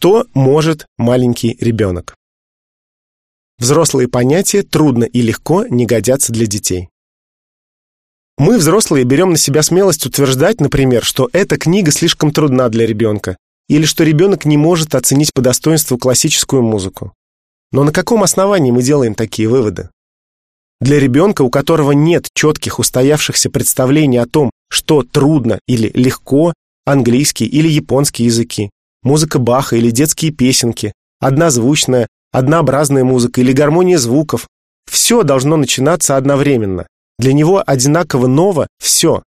Что может маленький ребенок? Взрослые понятия трудно и легко не годятся для детей. Мы, взрослые, берем на себя смелость утверждать, например, что эта книга слишком трудна для ребенка, или что ребенок не может оценить по достоинству классическую музыку. Но на каком основании мы делаем такие выводы? Для ребенка, у которого нет четких устоявшихся представлений о том, что трудно или легко, английский или японский языки, музыка Баха или детские песенки, однозвучная, однообразная музыка или гармония звуков, все должно начинаться одновременно. Для него одинаково ново все.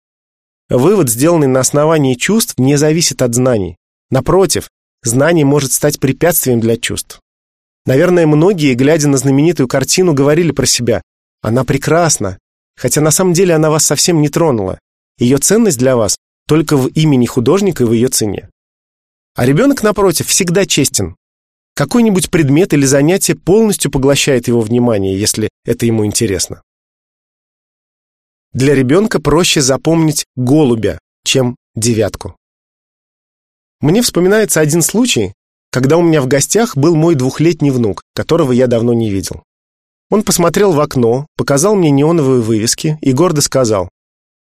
Вывод, сделанный на основании чувств, не зависит от знаний. Напротив, знание может стать препятствием для чувств. Наверное, многие, глядя на знаменитую картину, говорили про себя она прекрасна, хотя на самом деле она вас совсем не тронула. Ее ценность для вас только в имени художника и в ее цене. А ребенок, напротив, всегда честен. Какой-нибудь предмет или занятие полностью поглощает его внимание, если это ему интересно. Для ребенка проще запомнить голубя, чем девятку. Мне вспоминается один случай, когда у меня в гостях был мой двухлетний внук, которого я давно не видел. Он посмотрел в окно, показал мне неоновые вывески и гордо сказал,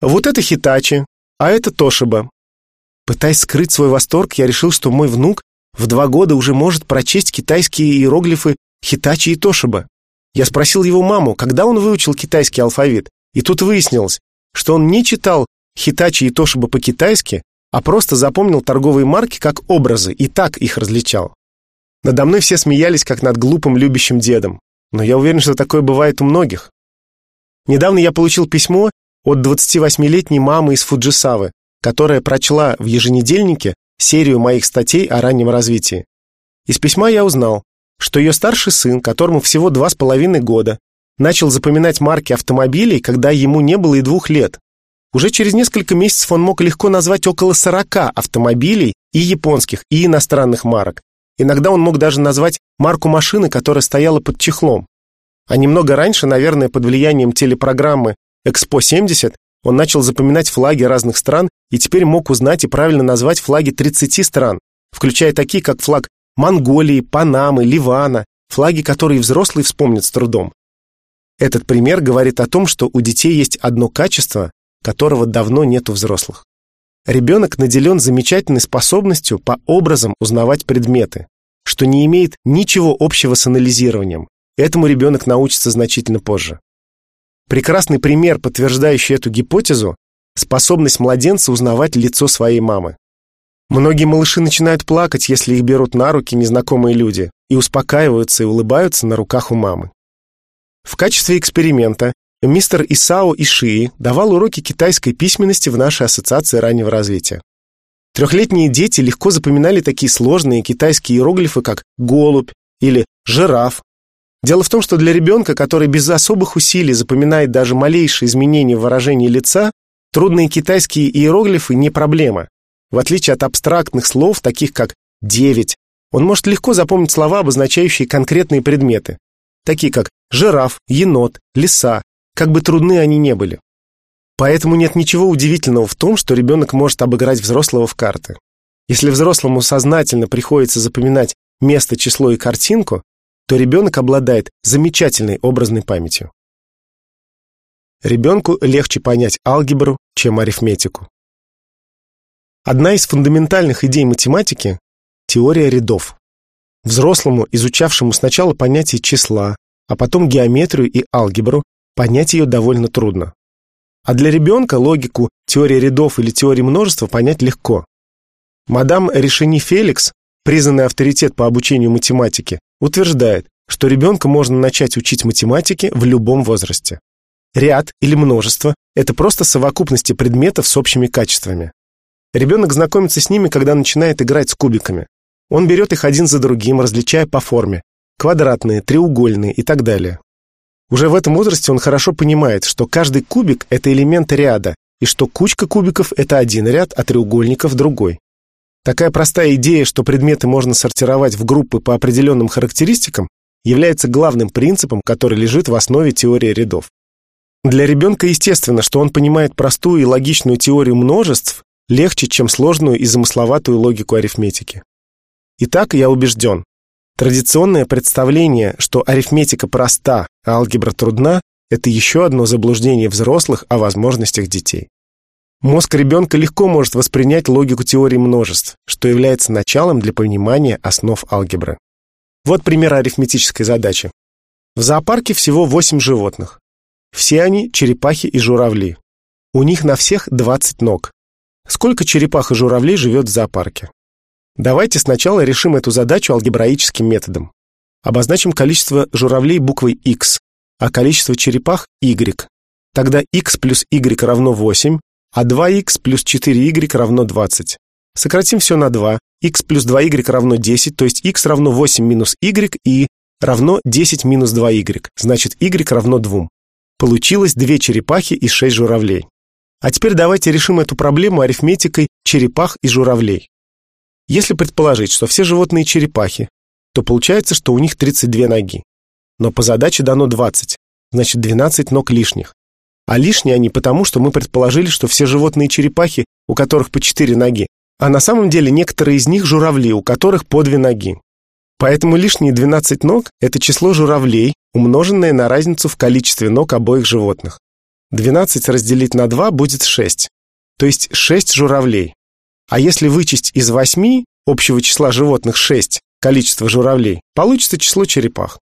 «Вот это Хитачи, а это Тошиба». Пытаясь скрыть свой восторг, я решил, что мой внук в два года уже может прочесть китайские иероглифы Хитачи и Тошиба. Я спросил его маму, когда он выучил китайский алфавит, и тут выяснилось, что он не читал Хитачи и Тошиба по-китайски, а просто запомнил торговые марки как образы и так их различал. Надо мной все смеялись, как над глупым любящим дедом но я уверен, что такое бывает у многих. Недавно я получил письмо от 28-летней мамы из Фуджисавы, которая прочла в еженедельнике серию моих статей о раннем развитии. Из письма я узнал, что ее старший сын, которому всего два с половиной года, начал запоминать марки автомобилей, когда ему не было и двух лет. Уже через несколько месяцев он мог легко назвать около 40 автомобилей и японских, и иностранных марок, Иногда он мог даже назвать марку машины, которая стояла под чехлом. А немного раньше, наверное, под влиянием телепрограммы «Экспо-70», он начал запоминать флаги разных стран и теперь мог узнать и правильно назвать флаги 30 стран, включая такие, как флаг Монголии, Панамы, Ливана, флаги, которые взрослые вспомнят с трудом. Этот пример говорит о том, что у детей есть одно качество, которого давно нет у взрослых. Ребенок наделен замечательной способностью по образам узнавать предметы, что не имеет ничего общего с анализированием. Этому ребенок научится значительно позже. Прекрасный пример, подтверждающий эту гипотезу, способность младенца узнавать лицо своей мамы. Многие малыши начинают плакать, если их берут на руки незнакомые люди, и успокаиваются и улыбаются на руках у мамы. В качестве эксперимента мистер Исао Ишии давал уроки китайской письменности в нашей ассоциации раннего развития. Трехлетние дети легко запоминали такие сложные китайские иероглифы, как «голубь» или «жираф». Дело в том, что для ребенка, который без особых усилий запоминает даже малейшие изменения в выражении лица, трудные китайские иероглифы не проблема. В отличие от абстрактных слов, таких как «девять», он может легко запомнить слова, обозначающие конкретные предметы, такие как жираф, енот, лиса, как бы трудны они не были. Поэтому нет ничего удивительного в том, что ребенок может обыграть взрослого в карты. Если взрослому сознательно приходится запоминать место, число и картинку, то ребенок обладает замечательной образной памятью. Ребенку легче понять алгебру, чем арифметику. Одна из фундаментальных идей математики – теория рядов. Взрослому, изучавшему сначала понятие числа, а потом геометрию и алгебру, понять ее довольно трудно. А для ребенка логику теории рядов или теории множества понять легко. Мадам Решени Феликс, признанный авторитет по обучению математике, утверждает, что ребенка можно начать учить математике в любом возрасте. Ряд или множество – это просто совокупности предметов с общими качествами. Ребенок знакомится с ними, когда начинает играть с кубиками. Он берет их один за другим, различая по форме – квадратные, треугольные и так далее. Уже в этом возрасте он хорошо понимает, что каждый кубик – это элемент ряда, и что кучка кубиков – это один ряд, а треугольников – другой. Такая простая идея, что предметы можно сортировать в группы по определенным характеристикам, является главным принципом, который лежит в основе теории рядов. Для ребенка естественно, что он понимает простую и логичную теорию множеств легче, чем сложную и замысловатую логику арифметики. Итак, я убежден. Традиционное представление, что арифметика проста, а алгебра трудна, это еще одно заблуждение взрослых о возможностях детей. Мозг ребенка легко может воспринять логику теории множеств, что является началом для понимания основ алгебры. Вот пример арифметической задачи. В зоопарке всего 8 животных. Все они черепахи и журавли. У них на всех 20 ног. Сколько черепах и журавлей живет в зоопарке? Давайте сначала решим эту задачу алгебраическим методом. Обозначим количество журавлей буквой x, а количество черепах y. Тогда x плюс y равно 8, а 2x плюс 4y равно 20. Сократим все на 2. x плюс 2y равно 10, то есть x равно 8 минус y и равно 10 минус 2y, значит y равно 2. Получилось две черепахи и 6 журавлей. А теперь давайте решим эту проблему арифметикой черепах и журавлей. Если предположить, что все животные черепахи, то получается, что у них 32 ноги. Но по задаче дано 20, значит 12 ног лишних. А лишние они потому, что мы предположили, что все животные черепахи, у которых по 4 ноги, а на самом деле некоторые из них журавли, у которых по 2 ноги. Поэтому лишние 12 ног – это число журавлей, умноженное на разницу в количестве ног обоих животных. 12 разделить на 2 будет 6, то есть 6 журавлей. А если вычесть из 8 общего числа животных 6 количество журавлей, получится число черепах.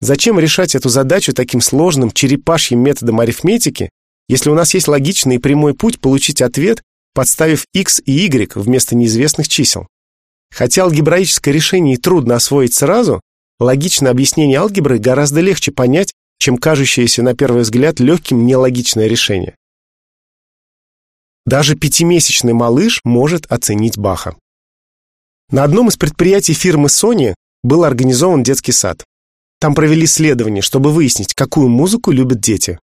Зачем решать эту задачу таким сложным черепашьим методом арифметики, если у нас есть логичный и прямой путь получить ответ, подставив x и y вместо неизвестных чисел? Хотя алгебраическое решение и трудно освоить сразу, логичное объяснение алгебры гораздо легче понять, чем кажущееся на первый взгляд легким нелогичное решение. Даже пятимесячный малыш может оценить Баха. На одном из предприятий фирмы Sony был организован детский сад. Там провели исследование, чтобы выяснить, какую музыку любят дети.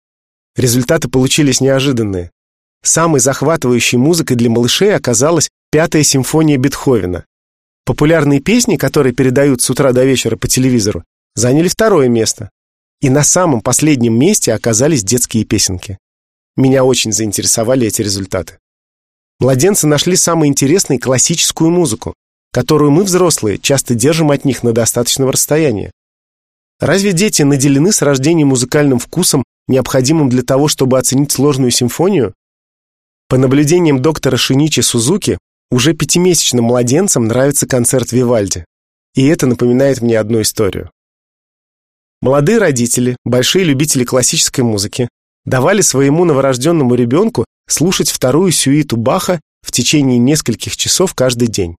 Результаты получились неожиданные. Самой захватывающей музыкой для малышей оказалась пятая симфония Бетховена. Популярные песни, которые передают с утра до вечера по телевизору, заняли второе место. И на самом последнем месте оказались детские песенки. Меня очень заинтересовали эти результаты. Младенцы нашли самую интересную классическую музыку, которую мы, взрослые, часто держим от них на достаточном расстоянии. Разве дети наделены с рождения музыкальным вкусом, необходимым для того, чтобы оценить сложную симфонию? По наблюдениям доктора Шиничи Сузуки, уже пятимесячным младенцам нравится концерт Вивальди. И это напоминает мне одну историю. Молодые родители, большие любители классической музыки, давали своему новорожденному ребенку слушать вторую сюиту Баха в течение нескольких часов каждый день.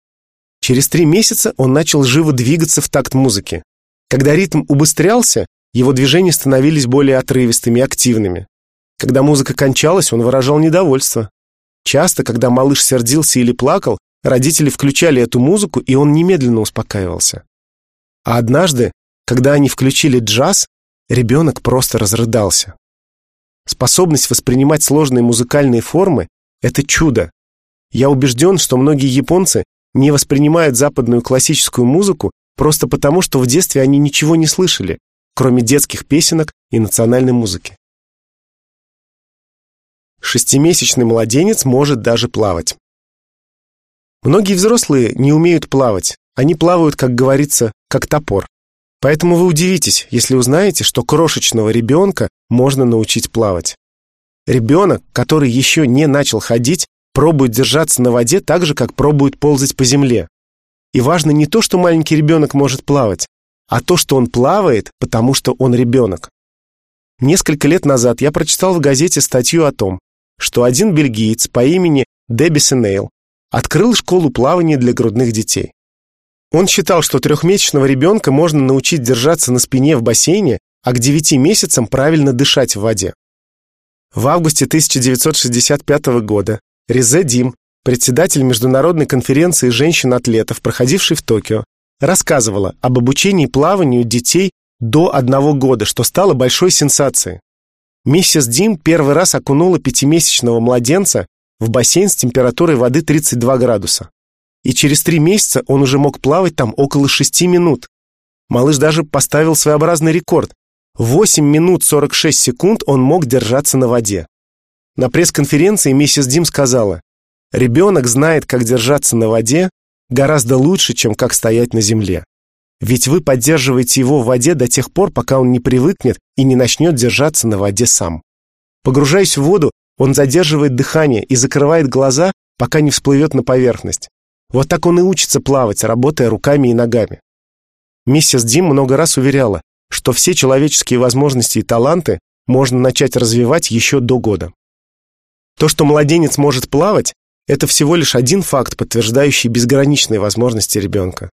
Через три месяца он начал живо двигаться в такт музыки. Когда ритм убыстрялся, его движения становились более отрывистыми и активными. Когда музыка кончалась, он выражал недовольство. Часто, когда малыш сердился или плакал, родители включали эту музыку, и он немедленно успокаивался. А однажды, когда они включили джаз, ребенок просто разрыдался. Способность воспринимать сложные музыкальные формы – это чудо. Я убежден, что многие японцы не воспринимают западную классическую музыку просто потому, что в детстве они ничего не слышали, кроме детских песенок и национальной музыки. Шестимесячный младенец может даже плавать. Многие взрослые не умеют плавать. Они плавают, как говорится, как топор. Поэтому вы удивитесь, если узнаете, что крошечного ребенка можно научить плавать. Ребенок, который еще не начал ходить, пробует держаться на воде так же, как пробует ползать по земле. И важно не то, что маленький ребенок может плавать, а то, что он плавает, потому что он ребенок. Несколько лет назад я прочитал в газете статью о том, что один бельгиец по имени Дебби Сенейл открыл школу плавания для грудных детей. Он считал, что трехмесячного ребенка можно научить держаться на спине в бассейне, а к девяти месяцам правильно дышать в воде. В августе 1965 года Резе Дим, председатель Международной конференции женщин-атлетов, проходившей в Токио, рассказывала об обучении плаванию детей до одного года, что стало большой сенсацией. Миссис Дим первый раз окунула пятимесячного младенца в бассейн с температурой воды 32 градуса. И через три месяца он уже мог плавать там около шести минут. Малыш даже поставил своеобразный рекорд. 8 минут 46 секунд он мог держаться на воде. На пресс-конференции миссис Дим сказала, «Ребенок знает, как держаться на воде, гораздо лучше, чем как стоять на земле. Ведь вы поддерживаете его в воде до тех пор, пока он не привыкнет и не начнет держаться на воде сам. Погружаясь в воду, он задерживает дыхание и закрывает глаза, пока не всплывет на поверхность. Вот так он и учится плавать, работая руками и ногами. Миссис Дим много раз уверяла, что все человеческие возможности и таланты можно начать развивать еще до года. То, что младенец может плавать, это всего лишь один факт, подтверждающий безграничные возможности ребенка.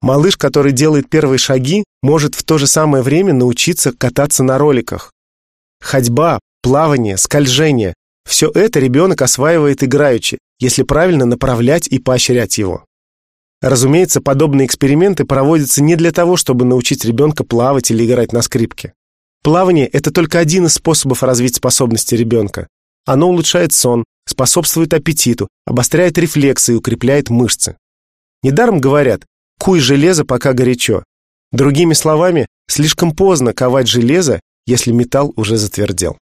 Малыш, который делает первые шаги, может в то же самое время научиться кататься на роликах. Ходьба, плавание, скольжение – все это ребенок осваивает играючи, если правильно направлять и поощрять его. Разумеется, подобные эксперименты проводятся не для того, чтобы научить ребенка плавать или играть на скрипке. Плавание – это только один из способов развить способности ребенка. Оно улучшает сон, способствует аппетиту, обостряет рефлексы и укрепляет мышцы. Недаром говорят «куй железо, пока горячо». Другими словами, слишком поздно ковать железо, если металл уже затвердел.